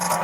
you